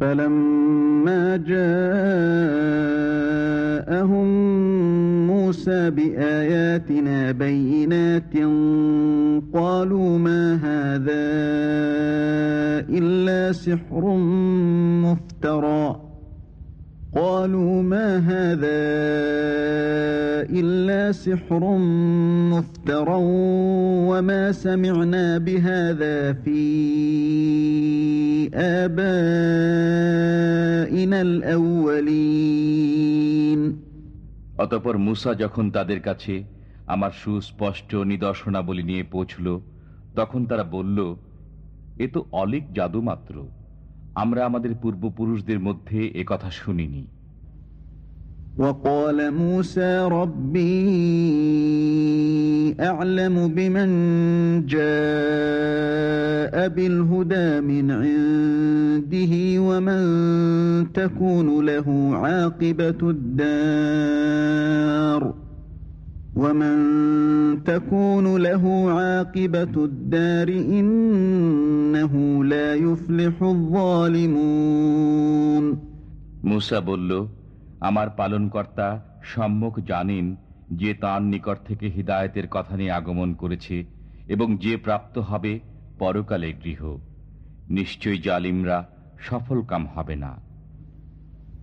فلما جاءهم موسى بآياتنا بينات قالوا ما هذا إلا سحر مفترى. قالوا ما هذا إلا سحر مفترى وما سمعنا بهذا في آبائنا الأولين অতপর মুসা যখন তাদের কাছে আমার সুস্পষ্ট নিদর্শনাবলী নিয়ে পৌঁছল তখন তারা বলল এ তো অলিক জাদু মাত্র আমরা আমাদের পূর্বপুরুষদের মধ্যে এ কথা শুনিনি وقال موسى ربي أعلم بمن جاء بالهدى من عنده ومن تكون له عاقبة الدار ومن تكون له عاقبة الدار إنه لا يفلح الظالمون মুসা বলল আমার পালনকর্তা সম্মুখ জানেন যে তাঁর নিকট থেকে হিদায়তের কথা নিয়ে আগমন করেছে এবং যে প্রাপ্ত হবে পরকালে গৃহ নিশ্চয়ই জালিমরা সফল কাম হবে না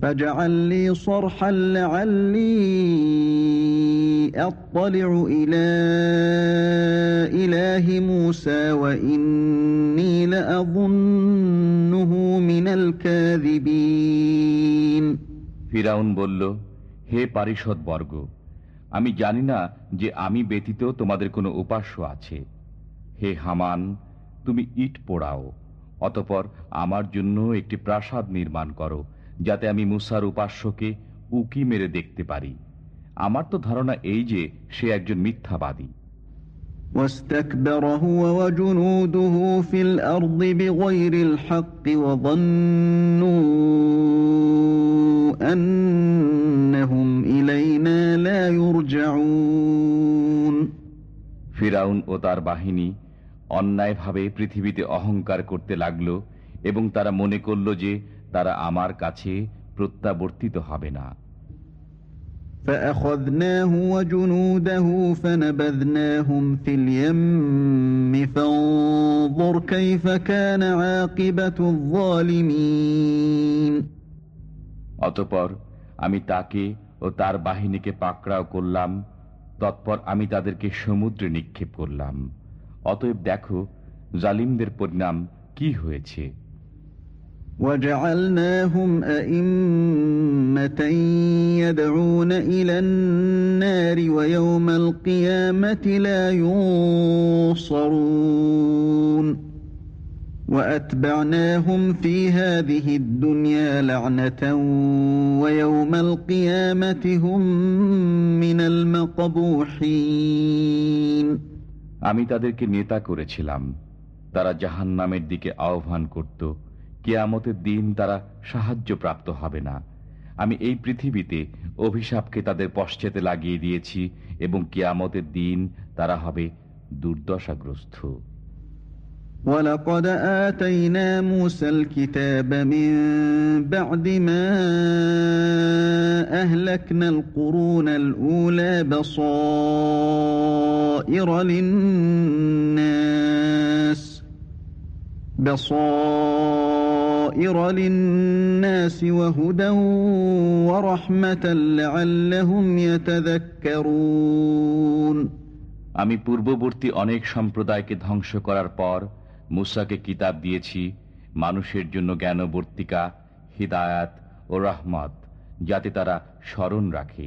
فاجعل لي صرحا لعلي أطلع إلى إله موسى وإني لأظنه من الكاذبين ফিরাউন বলল হে পারিষদ বর্গ আমি জানি না যে আমি ব্যতীত তোমাদের কোনো উপাস্য আছে হে হামান তুমি ইট পোড়াও অতপর আমার জন্য একটি প্রাসাদ নির্মাণ করো যাতে আমি মুসার উপাস্যকে উকি মেরে দেখতে পারি আমার তো ধারণা এই যে সে একজন মিথ্যাবাদী واستكبر هو وجنوده في الأرض بغير الحق وظنوا أنهم إلينا لا يرجعون ফিরাউন ও তার বাহিনী অন্যায়ভাবে পৃথিবীতে অহংকার করতে লাগল এবং তারা মনে করল যে তারা আমার কাছে প্রত্যাবর্তিত হবে না فأخذناه وجنوده فنبذناهم في اليم فانظر كيف كان عاقبة الظالمين অতপর আমি তাকে ও তার বাহিনীকে পাকড়াও করলাম তৎপর আমি তাদেরকে সমুদ্রে নিক্ষেপ করলাম অতএব দেখো জালিমদের পরিণাম কি হয়েছে وجعلناهم أئمة يدعون إلى النار ويوم القيامة لا ينصرون وأتبعناهم في هذه الدنيا لعنة ويوم القيامة هم من المقبوحين আমি তাদেরকে নেতা করেছিলাম তারা জাহান নামের দিকে আহ্বান করত কেয়ামতের দিন তারা সাহায্য প্রাপ্ত হবে না আমি এই পৃথিবীতে অভিশাপকে তাদের পশ্চাতে লাগিয়ে দিয়েছি এবং কেয়ামতের দিন তারা হবে দুর্দশাগ্রস্ত ولقد آتينا موسى الكتاب من بعد ما أهلكنا القرون الأولى بصائر للناس بصائر للناس وهدى ورحمة لعلهم يتذكرون আমি পূর্ববর্তী অনেক সম্প্রদায়কে ধ্বংস করার পর মুসাকে কিতাব দিয়েছি মানুষের জন্য জ্ঞানবর্তিকা হিদায়াত ও রহমত যাতে তারা স্মরণ রাখে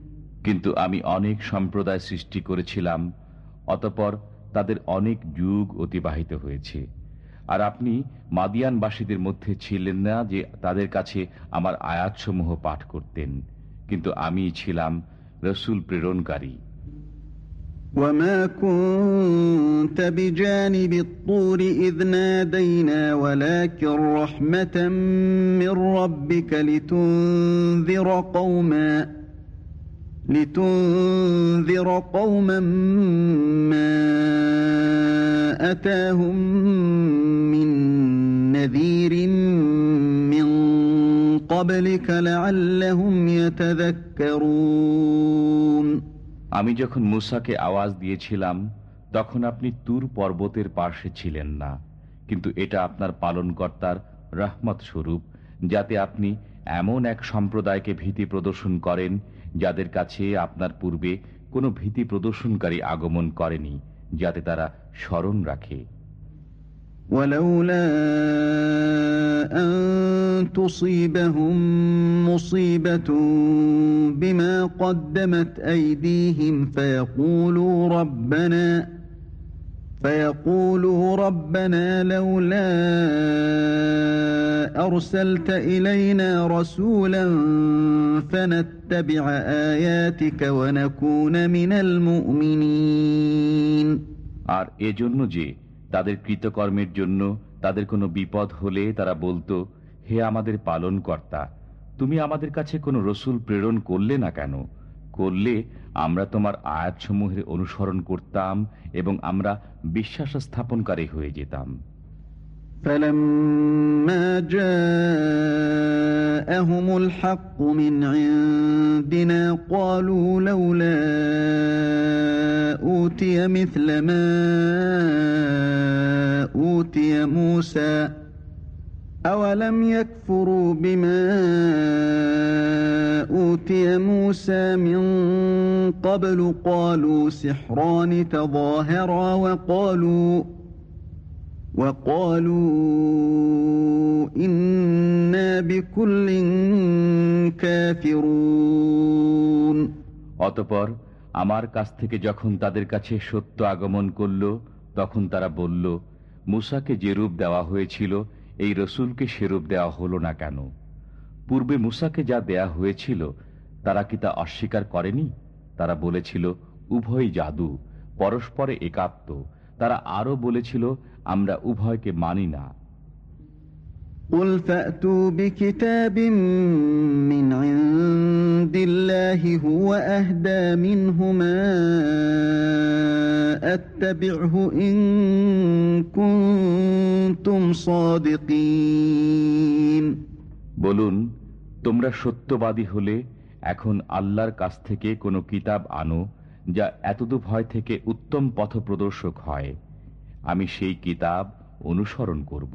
কিন্তু আমি অনেক সম্প্রদায় সৃষ্টি করেছিলাম অতপর তাদের অনেক যুগ অতিবাহিত হয়েছে আর আপনি মাদিয়ানবাসীদের মধ্যে ছিলেন না যে তাদের কাছে আমার আয়াতসমূহ পাঠ করতেন কিন্তু আমি ছিলাম রসুল প্রেরণকারী وما كنت بجانب الطور إذ نادينا ولكن رحمة من ربك لتنذر قوما আমি যখন মুসাকে আওয়াজ দিয়েছিলাম, তখন আপনি তুর পর্বতের পাশে ছিলেন না, কিন্তু এটা আপনার পালনকর্তার রহমত স্বরূপ, যাতে আপনি এমন এক সম্প্রদায়কে ভীতি প্রদর্শন করেন যাদের কাছে আপনার পূর্বে কোনো ভীতি প্রদর্শনকারী আগমন করেনি যাতে তারা স্মরণ রাখে ولولا أن تصيبهم مصيبة بما قدمت أيديهم فيقولوا ربنا فيقولوا ربنا لولا أرسلت إلينا رسولا فنتبع آياتك ونكون من المؤمنين আর এজন্য যে তাদের কৃতকর্মের জন্য তাদের কোনো বিপদ হলে তারা বলতো হে আমাদের পালন কর্তা তুমি আমাদের কাছে কোনো রসুল প্রেরণ করলে না কেন করলে আমরা তোমার আয়াতসমূহের অনুসরণ করতাম এবং আমরা বিশ্বাস স্থাপনকারী হয়ে যেতাম فلما جاءهم الحق من عندنا قالوا لولا أوتي مثل ما أوتي موسى أولم يكفروا بما أوتي موسى من قبل قالوا سحران تظاهرا وقالوا وقالوا إنا بكل كافرون অতপর আমার কাছ থেকে যখন তাদের কাছে সত্য আগমন করল তখন তারা বলল মুসাকে যে রূপ দেওয়া হয়েছিল এই রসুলকে সেরূপ দেয়া হল না কেন? পূর্বে মুসাকে যা দেয়া হয়েছিল, তারা কি তা অস্বীকার করেনি? তারা বলেছিল, উভয় জাদু, পরস্পরে একাত্ম। তারা আরও বলেছিল, আমরা উভয়কে মানি না। قل فأتوا بكتاب من عند الله هو أهدى منهما أتبعه إن كنتم صادقين বলুন তোমরা সত্যবাদী হলে এখন আল্লাহর কাছ থেকে কোনো কিতাব আনো যা এতদু ভয় থেকে উত্তম পথ প্রদর্শক হয় আমি সেই কিতাব অনুসরণ করব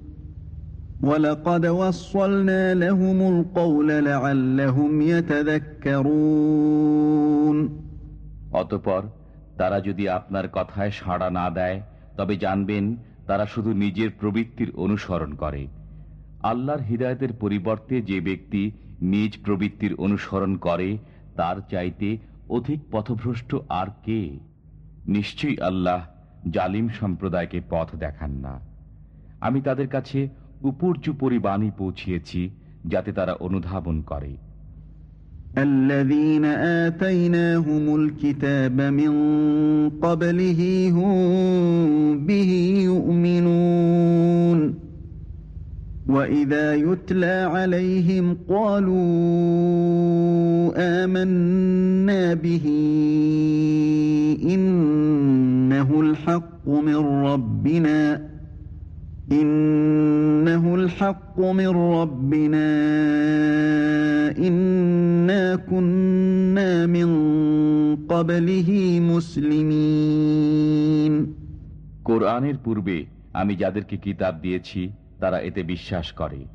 ولقد وصلنا لهم القول لعلهم يتذكرون অতপর তারা যদি আপনার কথায় সাড়া না দেয় তবে জানবেন তারা শুধু নিজের প্রবৃত্তির অনুসরণ করে আল্লাহর হৃদায়তের পরিবর্তে যে ব্যক্তি নিজ প্রবৃত্তির অনুসরণ করে তার চাইতে অধিক পথভ্রষ্ট আর কে নিশ্চয়ই আল্লাহ জালিম সম্প্রদায়কে পথ দেখান না আমি তাদের কাছে উপর্যুপরি বাণী পৌঁছিয়েছি যাতে তারা অনুধাবন করে الذين آتيناهم الكتاب من قبله هم به يؤمنون وإذا يتلى عليهم قالوا آمنا به إنه الحق من ربنا কোরআনের পূর্বে আমি যাদেরকে কিতাব দিয়েছি, তারা এতে বিশ্বাস করে।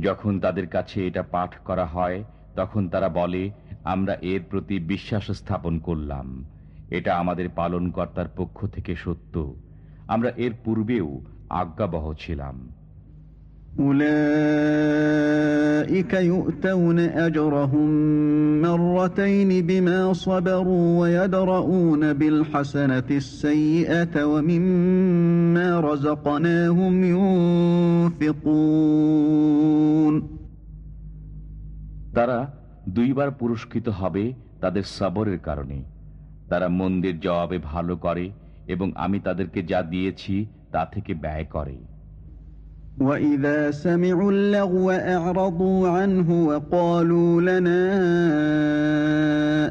যখন তাদের কাছে এটা পাঠ করা হয়, তখন তারা বলে, আমরা এর প্রতি বিশ্বাস স্থাপন করলাম। এটা আমাদের পালনকর্তার পক্ষ থেকে সত্য। আমরা এর পূর্বেও আজ্ঞাবহ ছিলাম أولئك يؤتون أجرهم مرتين بما صبروا ويدرؤون بالحسنة السيئة ومما رزقناهم ينفقون তারা দুইবার পুরস্কৃত হবে তাদের সবরের কারণে তারা মন্দির জবাবে ভালো করে এবং আমি তাদেরকে যা দিয়েছি তা থেকে ব্যয় করে وإذا سمعوا اللغو أعرضوا عنه وقالوا لنا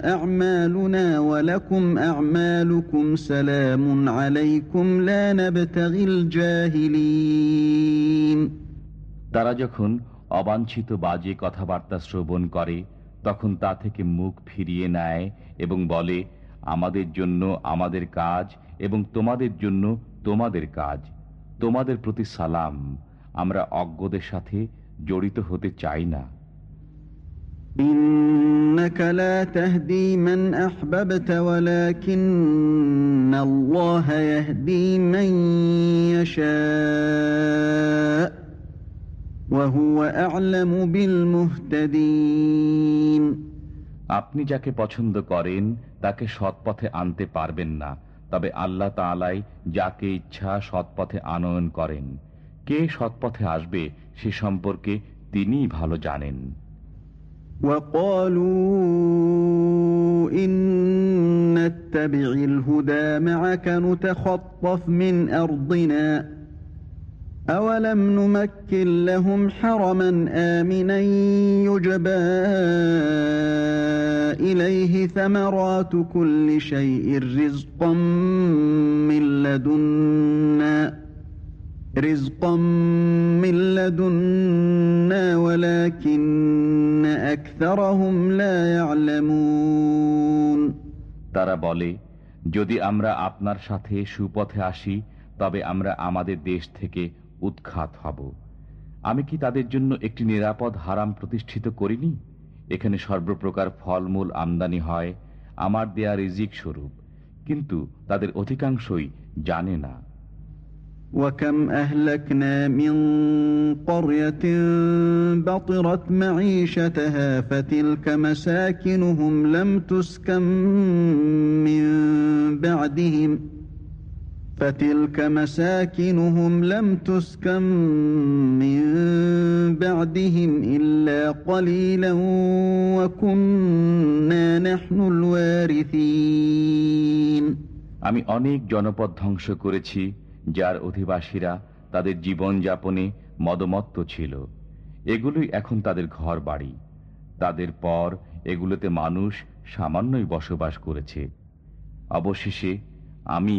أعمالنا ولكم أعمالكم سلام عليكم لا نبتغي الجاهلين তারা যখন অবাঞ্ছিত বাজে কথাবার্তা শ্রবণ করে তখন তা থেকে মুখ ফিরিয়ে নেয় এবং বলে আমাদের জন্য আমাদের কাজ এবং তোমাদের জন্য তোমাদের কাজ তোমাদের প্রতি সালাম আমরা অজ্ঞদের সাথে জড়িত হতে চাই না। আপনি যাকে পছন্দ করেন তাকে সৎপথে আনতে পারবেন না। তবে আল্লাহ তাআলাই যাকে ইচ্ছা সৎপথে আনয়ন করেন কে সৎপথে আসবে সে সম্পর্কে তিনিই ভালো জানেন وقالوا إن نتبع الهدى معك نتخطف من أرضنا أولم نمكن لهم حرما آمنا يجبى إليه ثمرات كل شيء رزقا من لدنا رزقا من لدنا ولكن أكثرهم لا يعلمون তারা বলে যদি আমরা আপনার সাথে সুপথে আসি তবে আমরা আমাদের দেশ থেকে উৎখাত হব আমি কি তাদের জন্য একটি নিরাপদ হারাম প্রতিষ্ঠিত করিনি এখানে সর্বপ্রকার ফলমূল আমদানি হয় আমার দেয়া রিজিক স্বরূপ কিন্তু তাদের অধিকাংশই জানে না وكم أهلكنا من قرية بطرت معيشتها فتلك مساكنهم لم تسكن من بعدهم فتلك مساكنهم لم تسكن من بعدهم إلا قليلا وكنا نحن الوارثين আমি অনেক জনপদ ধ্বংস করেছি যার অধিবাসীরা তাদের জীবন যাপনে মদমত্ত ছিল এগুলোই এখন তাদের ঘর বাড়ি তাদের পর এগুলোতে মানুষ সামান্যই বসবাস করেছে অবশেষে আমি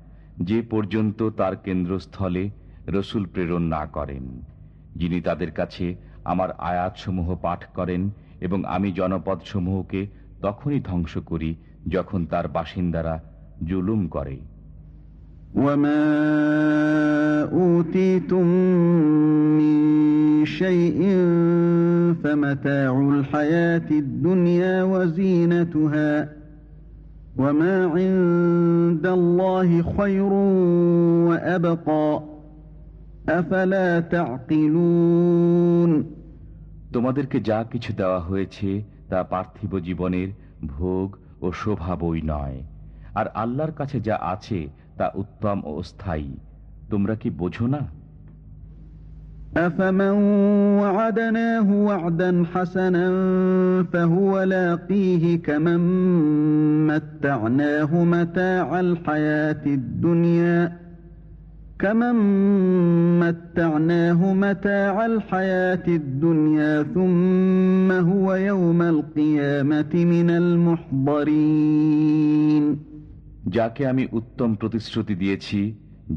যে পর্যন্ত তার কেন্দ্রস্থলে রসুল প্রেরণ না করেন যিনি তাদের কাছে আমার আয়াতসমূহ পাঠ করেন এবং আমি জনপদসমূহকে তখনই ধ্বংস করি যখন তার বাসিন্দারা জুলুম করে وما أوتيتم من شيء فمتاع الحياة الدنيا وزينتها وما عند الله خير وأبقى أفلا تعقلون তোমাদেরকে যা কিছু দেওয়া হয়েছে তা পার্থিব জীবনের ভোগ ও শোভা বই নয় আর আল্লাহর কাছে যা আছে তা উত্তম ও স্থায়ী তোমরা কি বোঝো না أفمن وعدناه وعدا حسنا فهو لاقيه كمن متعناه متاع الحياة الدنيا كمن متعناه متاع الحياة الدنيا ثم هو يوم القيامة من المحضرين যাকে আমি উত্তম প্রতিশ্রুতি দিয়েছি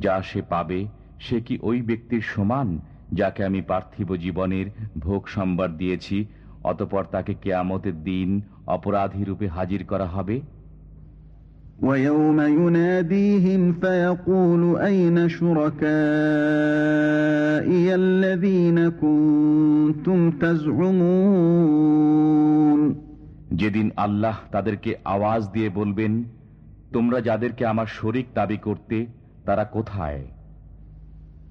যা সে পাবে সে কি ওই ব্যক্তির সমান যাকে আমি পার্থিব জীবনের ভোগ সম্বার দিয়েছি অতপর তাকে কেয়ামতের দিন অপরাধী রূপে হাজির করা হবে ويوم يناديهم فيقول أين شركائي الذين كنتم تزعمون যেদিন আল্লাহ তাদেরকে আওয়াজ দিয়ে বলবেন তোমরা যাদেরকে আমার শরিক দাবি করতে তারা কোথায়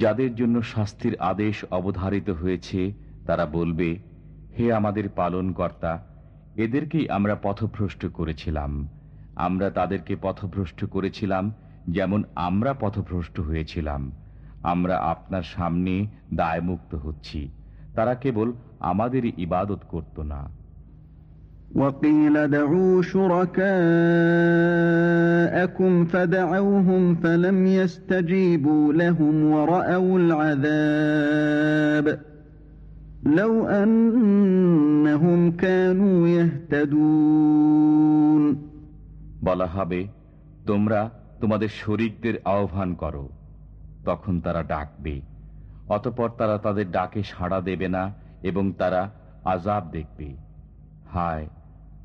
যাদের জন্য শাস্তির আদেশ অবধারিত হয়েছে, তারা বলবে, হে আমাদের পালন কর্তা এদেরকেই আমরা পথভ্রষ্ট করেছিলাম। আমরা তাদেরকে পথভ্রষ্ট করেছিলাম যেমন আমরা পথভ্রষ্ট হয়েছিলাম। আমরা আপনার সামনে দায়মুক্ত হচ্ছি। তারা কেবল আমাদেরই ইবাদত করত না। وقيل دعوا شركاءكم فدعوهم فلم يستجيبوا لهم ورأوا العذاب لو أنهم كانوا يهتدون বলা হবে তোমরা তোমাদের শরিকদের আহ্বান করো তখন তারা ডাকবে অতপর তারা তাদের ডাকে সাড়া দেবে না এবং তারা আজাব দেখবে হায়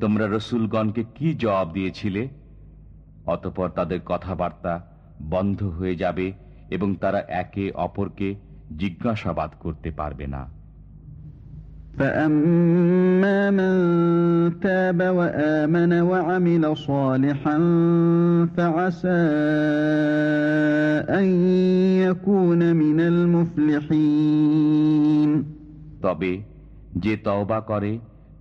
তোমরা রসুলগণকে কি জবাব দিয়েছিলে অতপর তাদের কথাবার্তা বন্ধ হয়ে যাবে এবং তারা একে অপরকে জিজ্ঞাসাবাদ করতে পারবে না فأما من تاب وآمن وعمل صالحا فعسى أن يكون من المفلحين তবে যে তওবা করে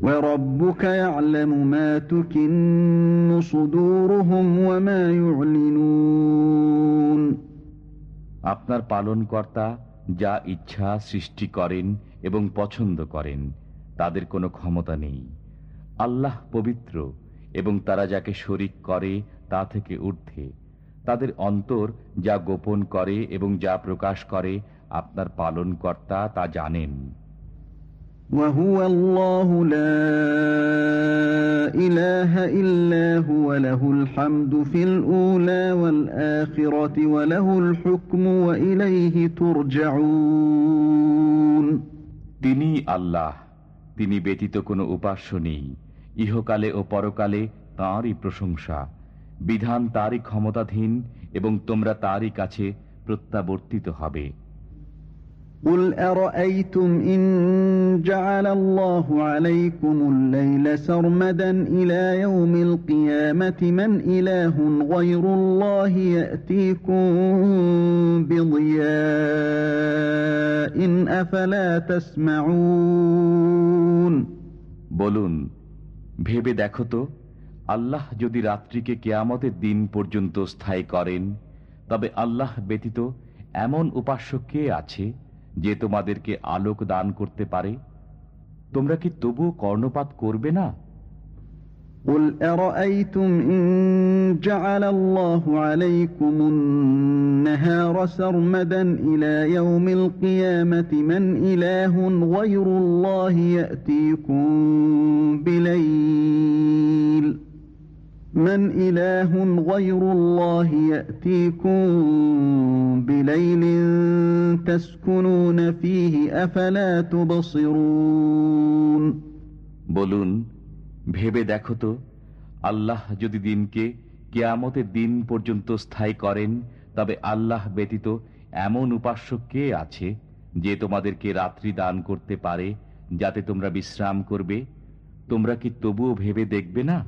وربك يعلم ما تكن صدورهم وما يعلنون আপনার পালনকর্তা যা ইচ্ছা সৃষ্টি করেন এবং পছন্দ করেন তাদের কোনো ক্ষমতা নেই আল্লাহ পবিত্র এবং তারা যাকে শরিক করে তা থেকে ঊর্ধ্বে তাদের অন্তর যা গোপন করে এবং যা প্রকাশ করে আপনার পালনকর্তা তা জানেন وهو الله لا إله إلا هو له الحمد في الأولى والآخرة وله الحكم وإليه ترجعون তিনি আল্লাহ তিনি ব্যতীত কোনো উপাস্য নেই ইহকালে ও পরকালে তাঁরই প্রশংসা বিধান তারই ক্ষমতাধীন এবং তোমরা তারই কাছে প্রত্যাবর্তিত হবে قل أرأيتم إن جعل الله عليكم الليل سرمدا إلى يوم القيامة من إله غير الله يأتيكم بضياء أفلا تسمعون বলুন ভেবে দেখো তো আল্লাহ যদি রাত্রিকে কেয়ামতের দিন পর্যন্ত স্থায়ী করেন তবে আল্লাহ ব্যতীত এমন উপাস্য কে আছে যে তোমাদেরকে আলোক দান করতে পারে তোমরা কি তবুও কর্ণপাত করবে না قل أرأيتم إن جعل الله عليكم النهار سرمدا إلى يوم القيامة من إله غير الله يأتيكم بليل من إله غير الله يأتيكم بليل تسكنون فيه أفلا تبصرون বলুন ভেবে দেখো তো আল্লাহ যদি দিনকে কেয়ামতের দিন পর্যন্ত স্থায়ী করেন তবে আল্লাহ ব্যতীত এমন উপাস্য কে আছে যে তোমাদেরকে রাত্রি দান করতে পারে যাতে তোমরা বিশ্রাম করবে তোমরা কি তবুও ভেবে দেখবে না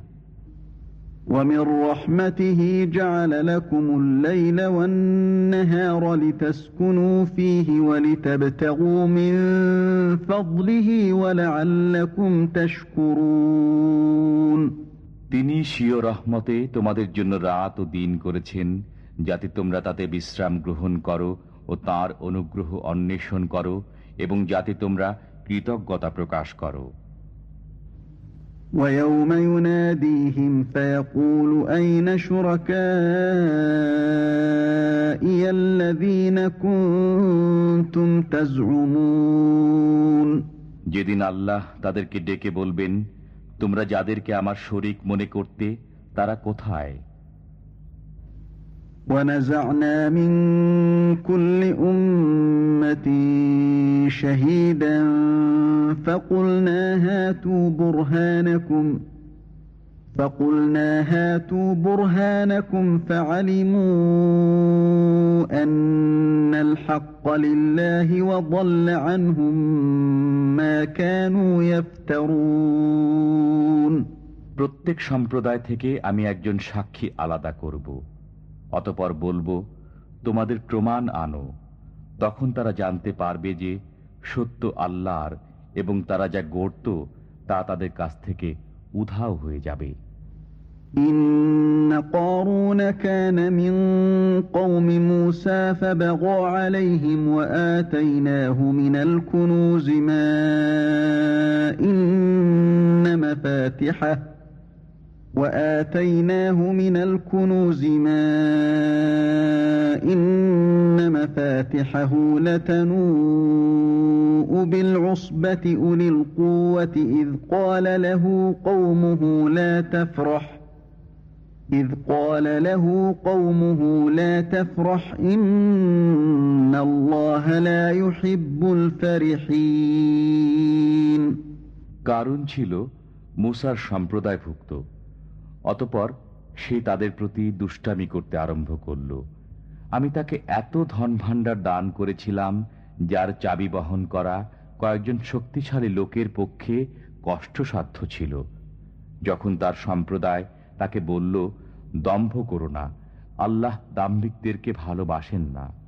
ومن رحمته جعل لكم الليل والنهار لتسكنوا فيه ولتبتغوا من فضله ولعلكم تشكرون তিনি স্বীয় রহমতে তোমাদের জন্য রাত ও দিন করেছেন যাতে তোমরা তাতে বিশ্রাম গ্রহণ করো ও তার অনুগ্রহ অন্বেষণ করো এবং যাতে তোমরা কৃতজ্ঞতা প্রকাশ করো ويوم يناديهم فيقول أين شركائي الذين كنتم تزعمون যেদিন আল্লাহ তাদেরকে ডেকে বলবেন তোমরা যাদেরকে আমার শরিক মনে করতে তারা কোথায় ونزعنا من كل أمة شهيدا فقلنا هاتوا برهانكم فقلنا هاتوا برهانكم فعلموا أن الحق لله وضل عنهم ما كانوا يفترون প্রত্যেক সম্প্রদায় থেকে আমি একজন সাক্ষী আলাদা করব অতপর বলবো তোমাদের প্রমাণ আনো তখন তারা জানতে পারবে যে সত্য আল্লাহর এবং তারা যা গড়ত তা তাদের কাছ থেকে উধাও হয়ে যাবে إن قارون كان من قوم موسى فبغى عليهم وآتيناه من الكنوز ما إن مفاتحه وآتيناه من الكنوز ما إن مفاتحه لتنوء بالعصبة أولي القوة إذ قال له قومه لا تفرح إذ قال له قومه لا تفرح إن الله لا يحب الفرحين কারণ ছিল মুসার সম্প্রদায়ভুক্ত অতপর সে তাদের প্রতি দুষ্টামি করতে আরম্ভ করল। আমি তাকে এত ধন ভাণ্ডার দান করেছিলাম, যার চাবি বহন করা কয়েকজন শক্তিশালী লোকের পক্ষে কষ্টসাধ্য ছিল। যখন তার সম্প্রদায় তাকে বলল, দম্ভ করো না, আল্লাহ দাম্ভিকদেরকে ভালোবাসেন না।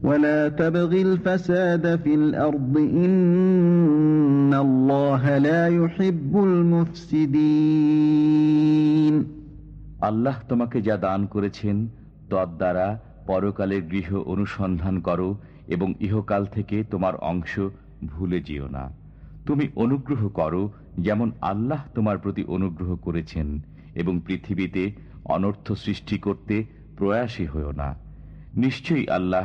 ولا تبغ الفساد في الأرض إن الله لا يحب المفسدين আল্লাহ তোমাকে যা দান করেছেন তদ্বারা পরকালের গৃহ অনুসন্ধান করো এবং ইহকাল থেকে তোমার অংশ ভুলে যেও না তুমি অনুগ্রহ করো যেমন আল্লাহ তোমার প্রতি অনুগ্রহ করেছেন এবং পৃথিবীতে অনর্থ সৃষ্টি করতে প্রয়াসী হও না নিশ্চয়ই আল্লাহ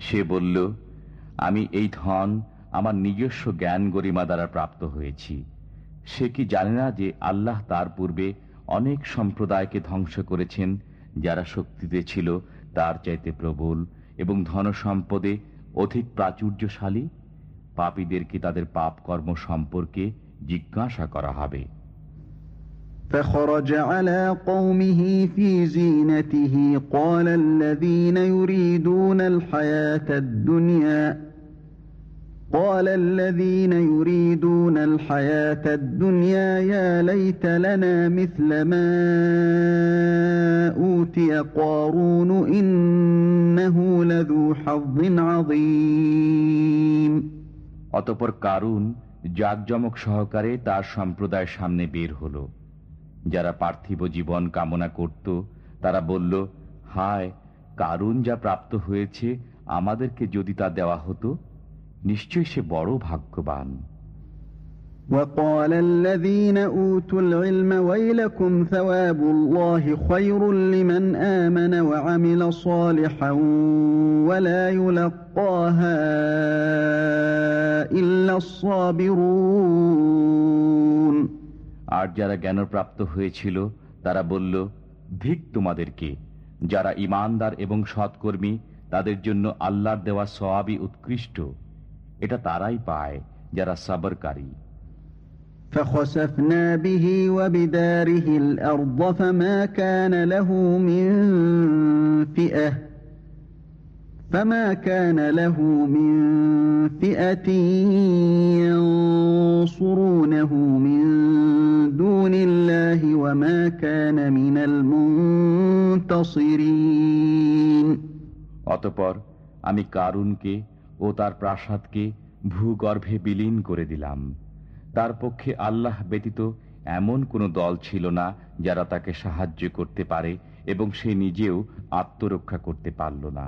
সে বলল, আমি এই ধন আমার নিজস্ব জ্ঞান গরিমা দ্বারা প্রাপ্ত হয়েছি। সে কি জানে না যে আল্লাহ তার পূর্বে অনেক সম্প্রদায়কে ধ্বংস করেছেন, যারা শক্তিতে ছিল, তার চাইতে প্রবল এবং ধনসম্পদে অধিক প্রাচুর্যশালী? পাপীদেরকে তাদের পাপ কর্ম সম্পর্কে জিজ্ঞাসা করা হবে? فخرج على قومه في زينته قال الذين يريدون الحياة الدنيا قال الذين يريدون الحياة الدنيا يا ليت لنا مثل ما أوتي قارون إنه لذو حظ عظيم অতপর কারুন জাকজমক সহকারে তার সম্প্রদায়ের সামনে বের হলো যারা পার্থিব জীবন কামনা করত তারা বলল হায় কারুন যা প্রাপ্ত হয়েছে আমাদেরকে যদি তা দেওয়া হতো নিশ্চয়ই সে বড় ভাগ্যবান وقال الذين أوتوا العلم ويلكم ثواب الله خير لمن آمن وعمل صالحا ولا يلقاها إلا الصابرون আর যারা জ্ঞানপ্রাপ্ত হয়েছিল তারা বলল ধিক তোমাদেরকে যারা ইমানদার এবং সৎকর্মী তাদের জন্য আল্লাহর দেওয়া সওয়াবই উৎকৃষ্ট এটা তারাই পায় যারা সাবরকারী فخسفنا به وبداره الأرض فما كان له من فئة فما كان له من فئة ينصرونه من دون الله وما كان من المنتصرين অতপর আমি কারুনকে ও তার প্রাসাদকে ভূগর্ভে বিলীন করে দিলাম তার পক্ষে আল্লাহ ব্যতীত এমন কোনো দল ছিল না যারা তাকে সাহায্য করতে পারে এবং সে নিজেও আত্মরক্ষা করতে পারল না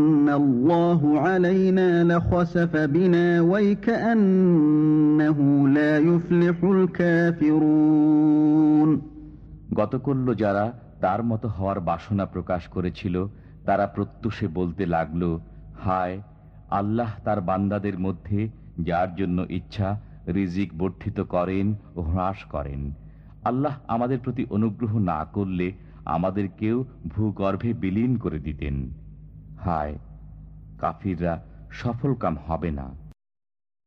الله علينا لخسف بنا ويكأنه لا يفلح الكافرون গতকল্য যারা তার মতো হওয়ার বাসনা প্রকাশ করেছিল তারা প্রত্যুষে বলতে লাগল হায় আল্লাহ তার বান্দাদের মধ্যে যার জন্য ইচ্ছা রিজিক বর্ধিত করেন ও হ্রাস করেন আল্লাহ আমাদের প্রতি অনুগ্রহ না করলে আমাদেরকেও ভূগর্ভে বিলীন করে দিতেন হায় কাফিররা সফলকাম হবে না।